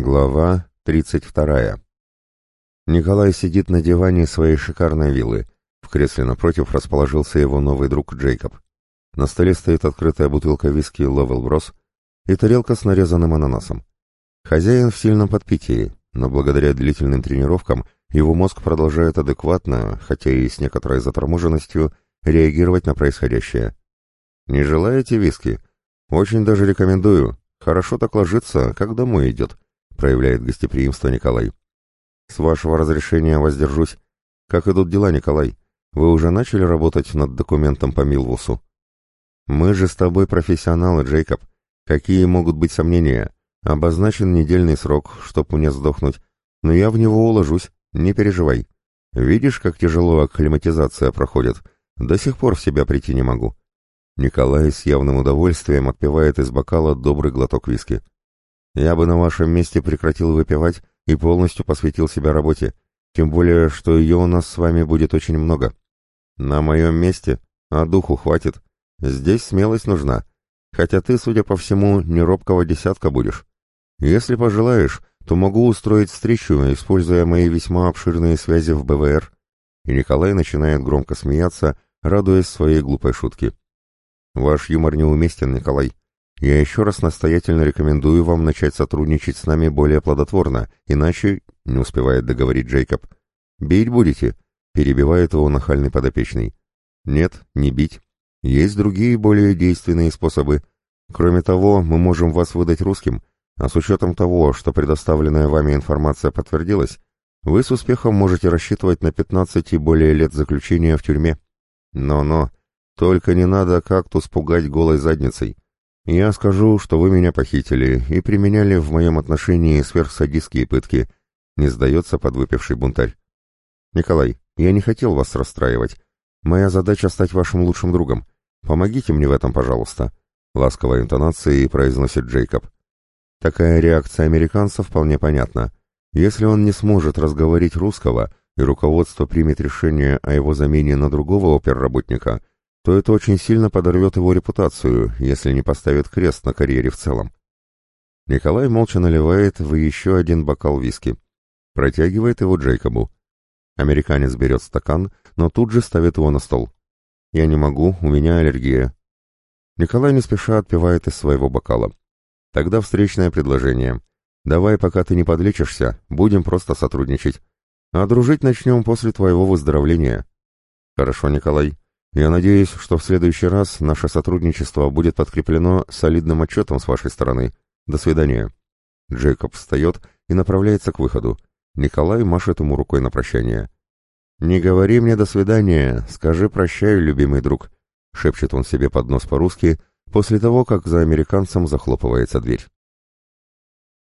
Глава 32. Николай сидит на диване своей шикарной виллы. В кресле напротив расположился его новый друг Джейкоб. На столе стоит открытая бутылка виски Level Bros и тарелка с нарезанным ананасом. Хозяин в сильном подпитии, но благодаря длительным тренировкам его мозг продолжает адекватно, хотя и с некоторой заторможенностью, реагировать на происходящее. «Не желаете виски? Очень даже рекомендую. Хорошо так ложится, как домой идет», — проявляет гостеприимство Николай. «С вашего разрешения воздержусь. Как идут дела, Николай? Вы уже начали работать над документом по Милвусу?» «Мы же с тобой профессионалы, Джейкоб. Какие могут быть сомнения? Обозначен недельный срок, чтоб мне сдохнуть, но я в него уложусь, не переживай. Видишь, как тяжело акклиматизация проходит? До сих пор в себя прийти не могу». Николай с явным удовольствием отпивает из бокала добрый глоток виски. «Я бы на вашем месте прекратил выпивать и полностью посвятил себя работе, тем более, что ее у нас с вами будет очень много. На моем месте, а духу хватит. Здесь смелость нужна, хотя ты, судя по всему, не робкого десятка будешь. Если пожелаешь, то могу устроить встречу, используя мои весьма обширные связи в БВР». И Николай начинает громко смеяться, радуясь своей глупой шутке. Ваш юмор неуместен, Николай. Я еще раз настоятельно рекомендую вам начать сотрудничать с нами более плодотворно, иначе, не успевает договорить Джейкоб. Бить будете? Перебивает его нахальный подопечный. Нет, не бить. Есть другие более действенные способы. Кроме того, мы можем вас выдать русским, а с учетом того, что предоставленная вами информация подтвердилась, вы с успехом можете рассчитывать на 15 и более лет заключения в тюрьме. Но-но, только не надо кактус пугать голой задницей. Я скажу, что вы меня похитили и применяли в моем отношении сверхсадистские пытки, не сдается подвыпивший бунтарь. Николай, я не хотел вас расстраивать. Моя задача стать вашим лучшим другом. Помогите мне в этом, пожалуйста. Ласковой интонацией произносит Джейкоб. Такая реакция американца вполне понятна. Если он не сможет разговорить русского, и руководство примет решение о его замене на другого оперработника, то это очень сильно подорвет его репутацию, если не поставит крест на карьере в целом. Николай молча наливает в еще один бокал виски. Протягивает его Джейкобу. Американец берет стакан, но тут же ставит его на стол. «Я не могу, у меня аллергия». Николай не спеша отпивает из своего бокала. «Тогда встречное предложение. Давай, пока ты не подлечишься, будем просто сотрудничать. А дружить начнем после твоего выздоровления». «Хорошо, Николай. Я надеюсь, что в следующий раз наше сотрудничество будет подкреплено солидным отчетом с вашей стороны. До свидания. Джейкоб встает и направляется к выходу. Николай машет ему рукой на прощание. «Не говори мне «до свидания», скажи «прощай, любимый друг», — шепчет он себе под нос по-русски после того, как за американцем захлопывается дверь.